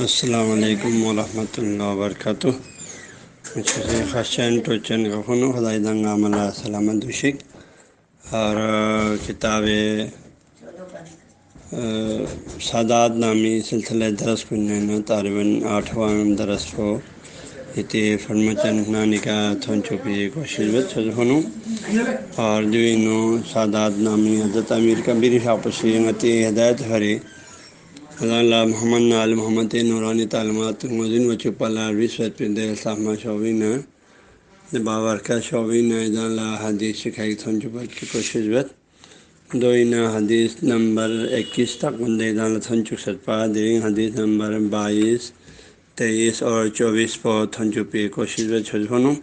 السلام علیکم ورحمۃ اللہ وبرکاتہ۔ مجھے خاشین ٹوچن کا خن خدائی دنگا ملا، سلامت شک اور کتاب سادات نامی سلسلہ درس کن طالباً آٹھواں درس کو اتنے فرمچن نانی کا تھن چپی کوشش بت اور جو نو سادات نامی حضرت امیر کبیر شاپسی ہدایت ہری۔ اللہ، محمد عال محمد نورانی تعلیمات مدین و چپلا رشوت پہ شعبین بابرکہ شعبین اللہ حدیث سکھائی تھن چپا کی کوشش بت دوئینہ حدیث نمبر اکیس تک بندے تھن چک ستپا درین حدیث نمبر بائیس، تیئیس اور چوبیس پو تھن چپی کوشش بت چھجھنوں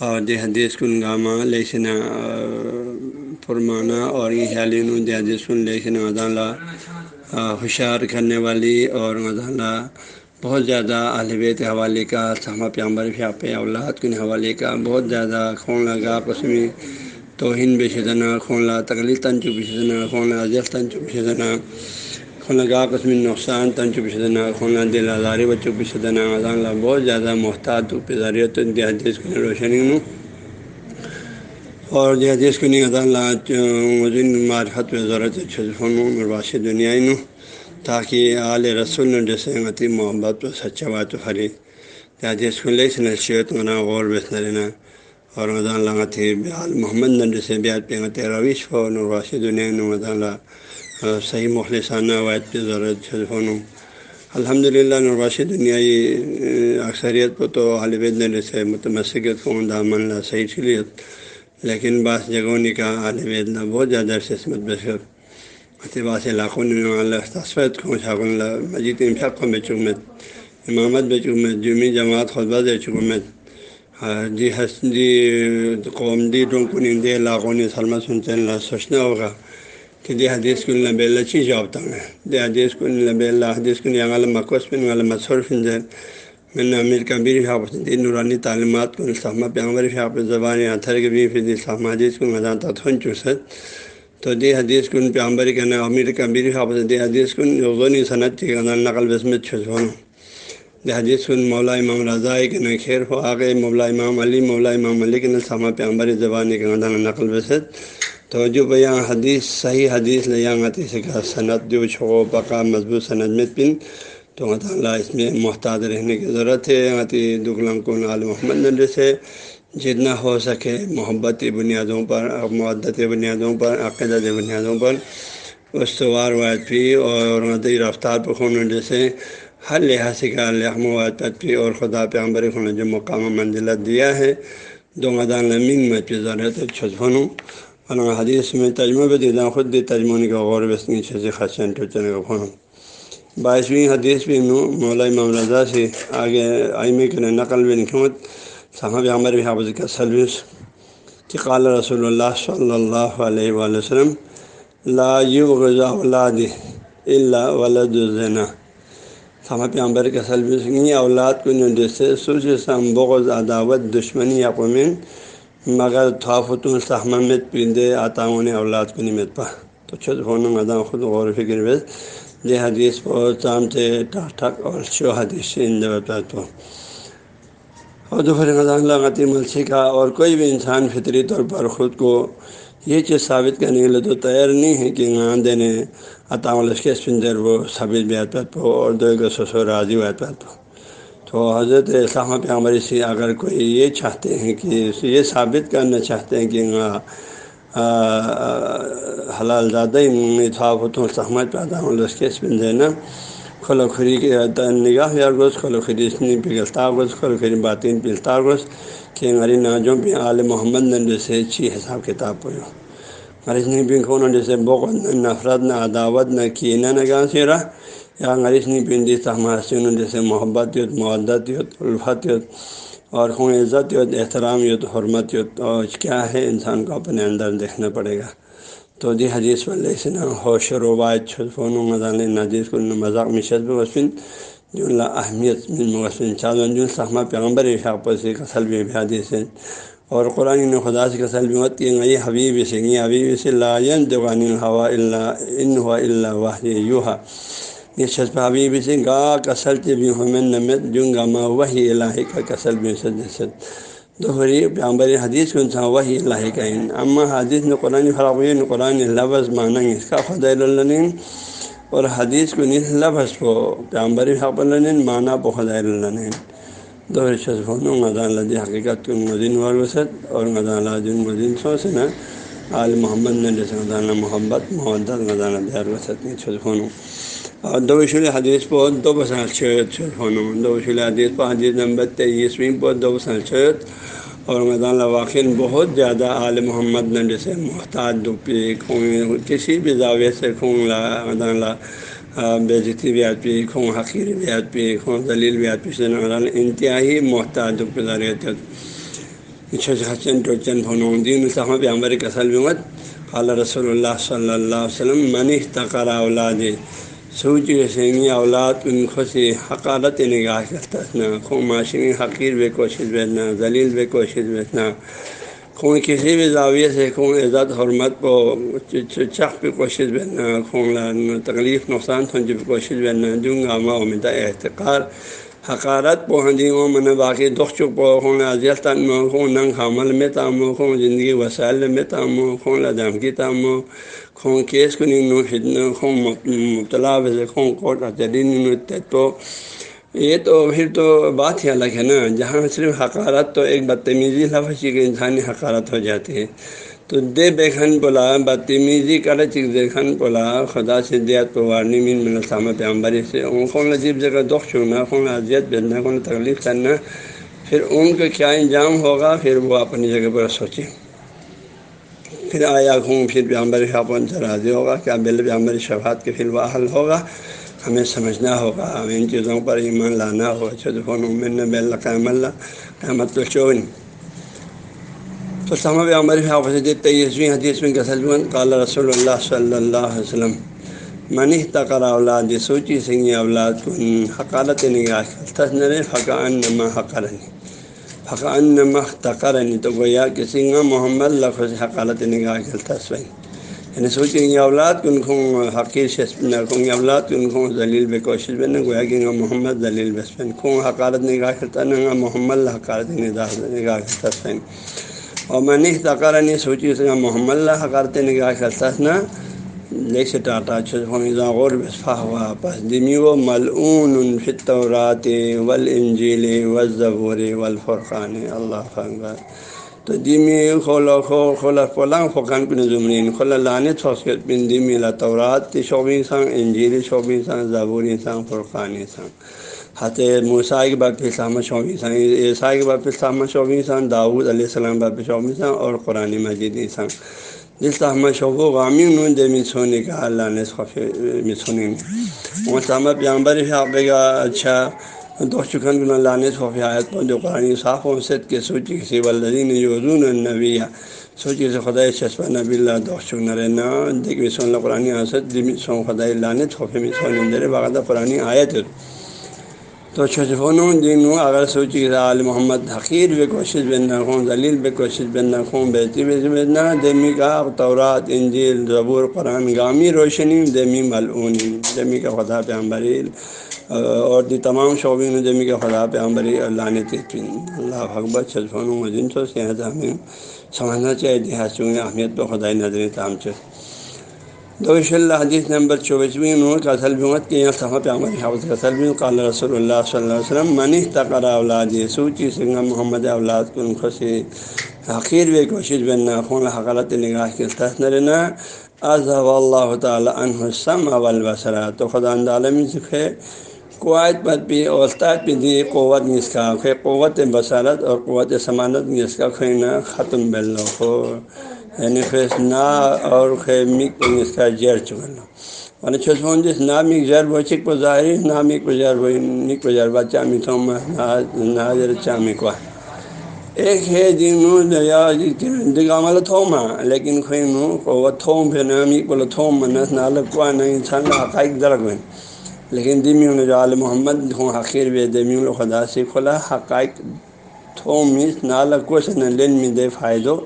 اور دی حدیث کن گامہ لیسنا پرمانہ اور یہ حالین دی حدیث کن لیسنا ادالہ ہوشیار کرنے والی اور مطالعہ بہت زیادہ البیت حوالے کا سہمہ پیامبر فیاپ اولاد کن حوالے کا بہت زیادہ خون لگا قسمی توہین بے شدنا خون لا تکلیف تنچو بشدنا خون لا اجل تنچو بشدنا خون لگا قسمی نقصان تنچو بشدنا خون لا دل آزاری بچوں بشدنا اذان لا بہت زیادہ محتاط پہ ذریعت حدیث کن روشنی نو اور جو حدیث کو نہیں عدالت معرفت میں ضرورت مرواش دنیا نو تاکہ اعل رسول جیسے غتی محبت و سچا بات و خرید حدیث کو لے سن شیت منا غور بس لینا۔ اور مدان لگاتی بیال محمد نے جیسے بیات پہ غت رویش ہو نرواش دنیا نو مدان صحیح مخلصانہ وائد پہ ضرورت ہوں الحمد للہ نرواش دنیائی اکثریت کو تو عالبید نے جیسے متمسکت فون دامن لا صحیح چلیت لیکن بعض جگہوں نے کہا عالم اتنا بہت زیادہ عصمت بشر اتباس علاقوں نے اللہ تصفیت کو اللہ مجید امشق کو بے چکمت امامت بے چکمت جمی جماعت خطبہ دے چکمت ہاں، جی حس جی قوم جی دی ڈونکو نندے جی علاقوں نے سلمہ سنتے اللہ سوچنا ہوگا کہ دی حدیث کو اللہ بے اللہ چیز جوابتا ہے؟ دی حدیث کو اللہ اللہ، حدیث کو اللہ مکوس بن اللہ مصرف انجر میں نے امیر کبیر حافظ دین نورانی تعلیمات کو الصحمہ پیامبر حافظ زبان اتھر کے بھی فضی الصحمہ حدیث کو مزان تھن چوسد۔ تو دی حدیث کن پیامبر کے نا امیر کبیر حافظ دی حدیث کن غنی صنعت کی نقل بسمت چھسون دی حدیث کن مولا امام رضا کے نا خیر ہو آگے مولا امام علی، مولا امام علی کے الصحمہ پیامبر زبان کے نقل بسد۔ تو جو بیاں حدیث، صحیح حدیث لے یہاں سے کا صنعت جو چھو پکا مضبوط صنعت میں پن۔ تو اللہ اس میں محتاط رہنے کی ضرورت ہے۔ عطی دغلام کن عال محمد نڈر سے جتنا ہو سکے محبتی بنیادوں پر معدت بنیادوں پر، عقیدت بنیادوں پر استوار وائد پی اور عدی رفتار پر خون سے ہر لحاظ کا لحم وائد پی اور خدا پہ عمبر خون جو مقام منزلت دیا ہے۔ دو مدان لمین میں پی ضرورت چھجھنوں اور حدیث میں تجمہ بھی دیدا خود دی تجمونی کا غور بسنی چھے خاصن ٹوچنے کا خونوں بائیسویں حدیث بھی مولا امام رضا سے آگے آئمے کے نقل بن حکمت صاحب عمر بھی حافظ کا سروس۔ کہ قال رسول اللہ صلی اللہ علیہ وآلہ وسلم، لا غذا اولاد اللہ ولد الزنا۔ صاحب عمر کا سلوس اولاد کو جیسے سوچ سم بغض، عداوت، دشمنی یا مگر تھافت الصحمت پندے آتاؤں نے اولاد کو نمت پا تو چھت ہونا مداں خود غور فکر بس۔ یہ حدیث بہت تام تھے ٹھاک ٹھاک اور شو حدیث تو۔ اور دوپہر رمضان لغتی ملسی کا اور کوئی بھی انسان فطری طور پر خود کو یہ چیز ثابت کرنے کے لیے تو تیار نہیں ہے کہ گان دینے عطام الشک سندر وہ ثابت بیات پو اور دو گو سسو راضی بیات پو تو۔ حضرت اسلام پہ ہماری سے اگر کوئی یہ چاہتے ہیں کہ یہ ثابت کرنا چاہتے ہیں کہ ہاں حلال زیادہ ہی و سہمت پیدا ہوں اس کے اسپن دینا کھلو کھری کے نگاہ یار گوش کھلو خری اسنی پگلتا گوش کھلو کھری باتین پلتا گوش کہ ہماری ناجوں پہ عال محمد نے جیسے چی حساب کتاب پڑھو غریش نہیں پن کھونا جیسے بغت نہ نفرت، نہ عداوت، نہ کینہ، نہ گاہ سے رہا۔ یا غریش نہیں پندی تحماسین جیسے محبت یت معدت یت الفت یت اور خون عزت یت احترام یت حرمت یت اور کیا ہے انسان کو اپنے اندر دیکھنا پڑے گا۔ تو دی حدیث والے سے نا ہوش و روایت فون و مضان نجیز کو مذاق مشد وسفن جو اللہ اہمیت وسفن چادن جو صحمہ پیغمبر شاپ سے کسل بھی حدیث ہے اور قرآن نے خدا سے کسل بھی مت یہ حبیب سے، یہ حبیب سے لا دوغان الحوا اللہ ان ہوا اللہ واہ یوہا یہ شسپابی بھی سے گا کسل بھی ہومن نمت جن گاما وہی الہی کا کسل بھی صد دوہری پیامبر حدیث کو انسان وہی اللہ کا ان اما حدیث نے قرآن فرق ہوئی قرآن لفظ مانیں اس کا خدا اللہ اور حدیث کو نس لفظ کو پیامبر حق اللہ مانا پو خدا اللہ دوہر شسفون غذا اللہ حقیقت کن مدین والوسط اور غذا اللہ مدین سو سے نا عال محمد نے جیسے غذا محبت محدت غذا اللہ وسط نے شسفون اور دو وشول حدیث پہ دو بسال چھ ہونوں دو وشول حدیث پہ حدیث نمبر تیئیسویں پہ دو بسال چھت اور میدان واقع بہت زیادہ عال محمد نے جیسے محتاط خون کسی بھی زاویہ سے خون لا میدان لا بےزتی بھی آت پی حقیر بھی پی خون دلیل بھی آت پی سے انتہائی محتاط رہتے ٹوچن فون دین صاحب عمر کسل بھی مت قال رسول اللہ صلی اللہ علیہ وسلم منی تقرا اولاد سوچ سینی اولاد ان خوشی حقارت نگاہ کرتا نہ خون معاشرے حقیر بے کوشش بیٹھنا، ذلیل بے کوشش بیٹھنا۔ خون کسی بھی زاویے سے خون عزت، حرمت کو چخ پہ کوشش بیٹھنا۔ خون تکلیف، نقصان پہ کوشش بیٹھنا۔ دوں ماں امیدہ احتقار۔ حقارت پو ہندی ہوں من باقی دکھ چک خون اذیت تم خون ننگ حمل میں تام خون زندگی وسائل میں تام خون دھمکی تام خون کیس کو نو ہدن مبتلا ویسے خون کوٹ نو تو یہ تو پھر تو بات ہی الگ ہے نا، جہاں صرف حقارت تو ایک بدتمیزی لفظ کی انسانی حقارت ہو جاتی ہے۔ تو دے بے خن بدتمیزی کر چک دے خن بولا خدا سے دیات پہ وارنی مین من السلام پیامبری سے۔ ان کو عجیب جگہ دکھ چھوڑنا خون اذیت بھیجنا کون تکلیف کرنا پھر ان کو کیا انجام ہوگا؟ پھر وہ اپنی جگہ پر سوچیں پھر آیا خون، پھر پیامبر اپن سے راضی ہوگا۔ کیا بل پیامبر شفات کے پھر وہ حل ہوگا؟ ہمیں سمجھنا ہوگا۔ ہمیں ان چیزوں پر ایمان لانا ہوگا۔ چود فون امن بل قیم اللہ قیامت تو چون تو سمب عمر حافظ تیسویں حدیث میں کسل قال رسول اللہ صلی اللہ علیہ وسلم۔ منی تقر اولاد، سوچی سنگی اولاد کو حقالت نگاہ تصنر فقان نما حقرنی۔ فقان نما تقرنی تو گویا کہ سنگا محمد لفظ حقالت نگاہ کے تصوین یعنی سوچیں گے اولاد کن خوں حقیر شسپن کھوں گے اولاد کن خوں ذلیل بے کوشش بن گویا کہ محمد ذلیل بسپن خوں حقالت نگاہ کرتا نہ محمد حقالت نگاہ نگاہ کرتا سین اور میں نہیں تقرر نہیں سوچی اس کا محمد اللہ حکارت نگاہ کرتا نا لے سے ٹاٹا چھزا غور بسفا ہوا پس دمی و ملعون فطورات ول انجیل و ضبور والفرقان۔ اللہ فنگا۔ تو دمی کھولا کھو کھولا پلنگ فقان پن زمرین کھولا لانے چھوسکت پن دمی لا تورات تی شوبی سنگ انجیل شوبی سنگ ضبوری سنگ فرقانی سنگ حت موسا کے باپ اسلام شعبی سان عیسیٰ کے باپ اسلام شعبی سان داود علیہ السلام باپ شعبی سان اور قرآن مجید انسان جس طرح شعب و غامی انہوں نے مسونی کا اللہ نے مسونی وہ سامہ پیامبر شعبے کا اچھا دو چکن بن اللہ نے صوفی آیت پر جو قرآن صاف و سد کے سوچی کسی والدین یوزون النبی۔ سوچی سے خدا چسپا نبی اللہ دو چکن رہنا دیکھ مسون اللہ قرآن آسد دی سون خدا اللہ نے صوفی مسون دے باقاعدہ قرآن آیت تو چھجفونوں دینوں اگر سوچی عال محمد حقیر بے کوشش بننا خون ذلیل بے کوشش بننا خون بیتی بے دمی کا تورات، انجیل، زبور، قرآن، گامی روشنی دمی ملعونی دمی کا خدا پہ عمبریل اور دی تمام شعبین دمی کا خدا پہ اللہ نے تین۔ اللہ اکبر چھجفونوں مدین سو سے ہمیں سمجھنا چاہیے، دیہات اہمیت پہ خدائی نظر تام چاہیے دوش اللہ حدیث نمبر چوبیسویں نور کا سلبمت کے یہاں صحت عمر حافظ کا سلم قال رسول اللہ صلی اللہ علیہ وسلم منی تقرا اولاد سوچی سنگا محمد اولاد کن، خوشی حقیر بے کوشش بننا خون حقالت نگاہ کے تحسنرنا اضب اللہ تعالیٰ عنہ سم اول بسرا تو خدا عالمی سکھے قوائد پر بھی اوسطات پہ دی قوت نس کا قوت بصارت اور قوت سمانت نس کا کھینا ختم بل ہو یعنی خیس نا اور خیمک اس کا جیر چکنا یعنی چھس فون جس نامک جر وہ چک پہ ظاہر نامک پہ جر وہ نک پہ جر بچہ می ناظر چامک وا. ایک ہے دن یا جی دگامل تھوما لیکن کوئی نو وہ تھوم پہ نامک بولو تھوم منس نالک کو نہیں انسان حقائق درگ میں لیکن دمی جو عال محمد ہوں حقیر بے دمی خدا سے کھلا حقائق تھوم مس نالک کو سے لین میں دے فائدو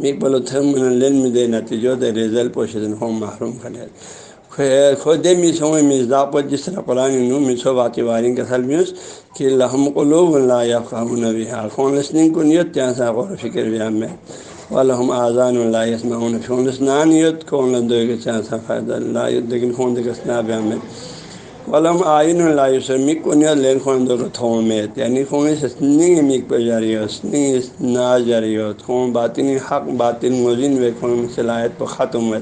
می بولو تھم لین میں دے نتیجوں دے ریزل پوشن ہوں محروم کرے خود میسوں مزداق پر جس طرح قرآن نو مسو بات وارن کے سلمیوس کہ لحم قلوب اللہ خام نبی خون لسننگ کو نیت تیاں سا غور و فکر بھی ہم ہے والم آزان اللہ یسمعون فون لسنان یت کون لندو کے تیاں سا فائدہ اللہ یت لیکن خون دے کسنا بھی ہم ہے ولم آئین اللہ یسمک کو لین خون دو کو تھوم میں یعنی خون سننگ میک پہ جاری ہو سننگ نا جاری ہو خون باطنی حق باطن مزین و خون صلاحیت پہ ختم ہوئے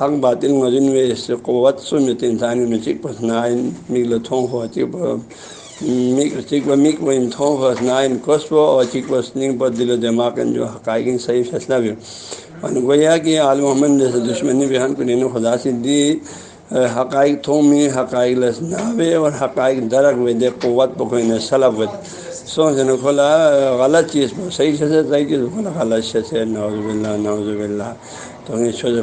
حق باطل مزن میں اس سے قوت سمت انسانی میں چک پس نائن مگل تھوں ہو چک مک چک مک و ان تھوں ہو نائن کوس ہو اور چک پس ننگ پر دل و دماغ جو حقائق صحیح فیصلہ بھی اور گویا کہ عال محمد جیسے دشمنی بیان کو نینو خدا سے دی حقائق تھوں میں حقائق لسناوے اور حقائق درک وے دے قوت پہ سلب وے سوچ نے کھولا غلط چیز پر صحیح سے صحیح چیز، کھولا غلط سے نوز باللہ نوز باللہ۔ تو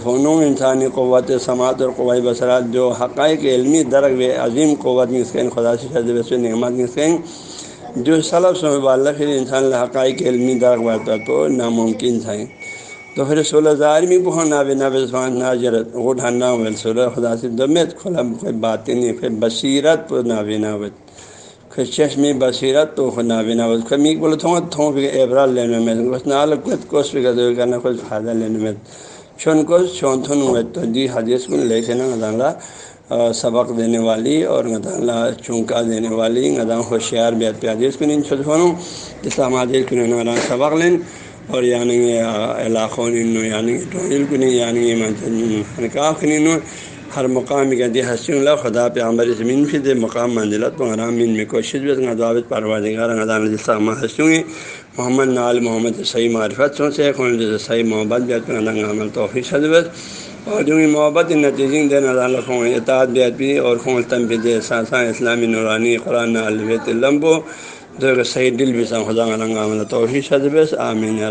فنوں انسانی قوت، سماعت اور قوائی بصرات جو حقائق علمی درگ و عظیم قوت نسکیں خدا سے شد ویسے نعمت نسکیں جو سلب سے مباللہ پھر انسان حقائق علمی درگ برتا تو ناممکن تھا۔ تو پھر سولہ ہزار میں بہت ناب ناب نہ جرت وہ ڈھانڈا ہو سولہ خدا سے دمت کھلا کوئی بات نہیں پھر بصیرت پہ ناب نابت پھر چشمی بصیرت تو خود ناب نابت پھر میک بولے تھوں تھوں پھر ایبرا لینے میں بس نہ الگ کوس بھی کر کرنا کچھ فائدہ لینے میں چون کو چون تھن ہوئے تو دی حدیث کو لے کے نا اللہ سبق دینے والی، اور اللہ چونکا دینے والی غدا ہوشیار بیت پہ حدیث کو نہیں چھوٹ فنوں جس طرح حدیث کو سبق لین. اور یعنی علاقوں یعنی ٹوئل کو نہیں یعنی نکاح کو ہر مقام کہتے حسین اللہ خدا پہ عمر زمین پھر دے مقام منزلت تو آرام من میں کوشش بھی غذابت پروازگار غدا جس طرح محمد نال محمد صحیح معرفت سو سے، خون صحیح محبت بیت عمل توفیق صدبت اور جو محبت نتیجے دین اللہ خون اطاعت بیت بھی اور خون تم بھی دے۔ ساساں اسلامی نورانی قرآن البیت لمبو جو صحیح دل بھی سا خدا عمل توفیق صدبت آمین رب